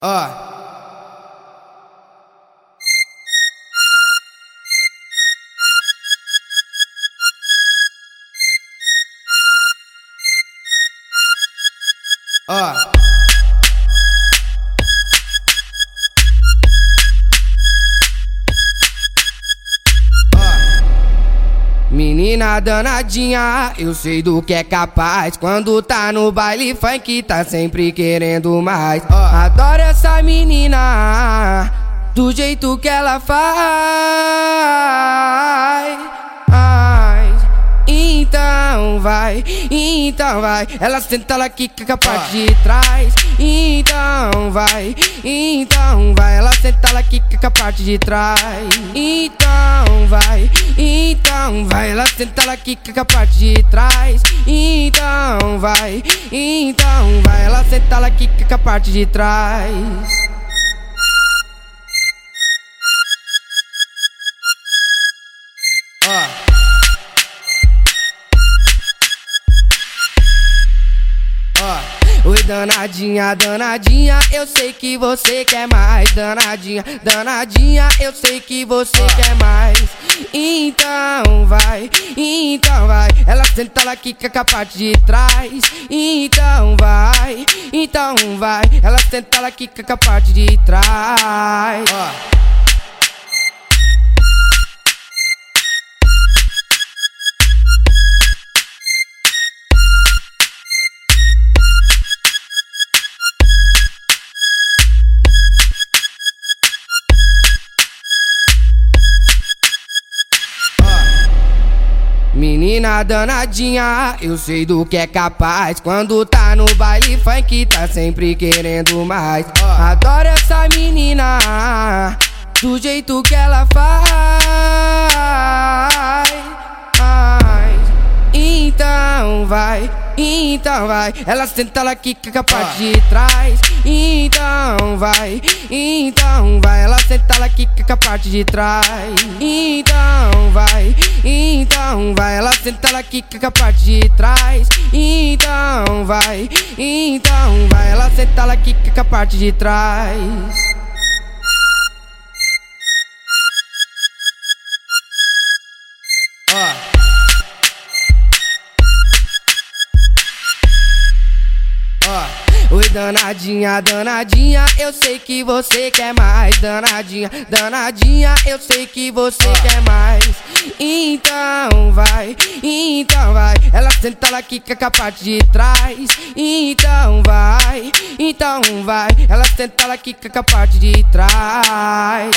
Ó. Ó. Menina danadinha, eu sei do que é capaz. Quando tá no baile funk, tá sempre querendo mais. Adoro essa menina, do jeito que ela faz. Então vai, então vai. Ela senta, ela quica com a parte de trás. Então vai, então vai. Ela senta, ela quica com a parte de trás. Então vai, então vai. Ela senta, ela quica com a parte de trás. Então vai, então vai. Ela senta, ela quica com a parte de trás. Ó. Ó, oi danadinha, danadinha, eu sei que você quer mais. Danadinha, danadinha, eu sei que você quer mais. Então vai, então vai. Ela senta, ela quica com a parte de trás. Então vai, então vai. Ela senta, ela quica com a parte de trás. Ó. Menina danadinha, eu sei do que é capaz. Quando tá no baile funk, tá sempre querendo mais. Adoro essa menina, do jeito que ela faz. Então vai. Ela senta, ela quica com a parte de trás. Então vai, então vai. Ela senta, ela quica com a parte de trás. Então vai, então vai. Ela senta, ela quica com a parte de trás. Então vai, então vai. Ela senta, ela quica com a parte de trás. Ó. oi danadinha, danadinha, eu sei que você quer mais. Danadinha, danadinha, eu sei que você quer mais. Então vai, então vai. Ela senta, ela quica com a parte de trás. Então vai, então vai. Ela senta, ela quica com a parte de trás.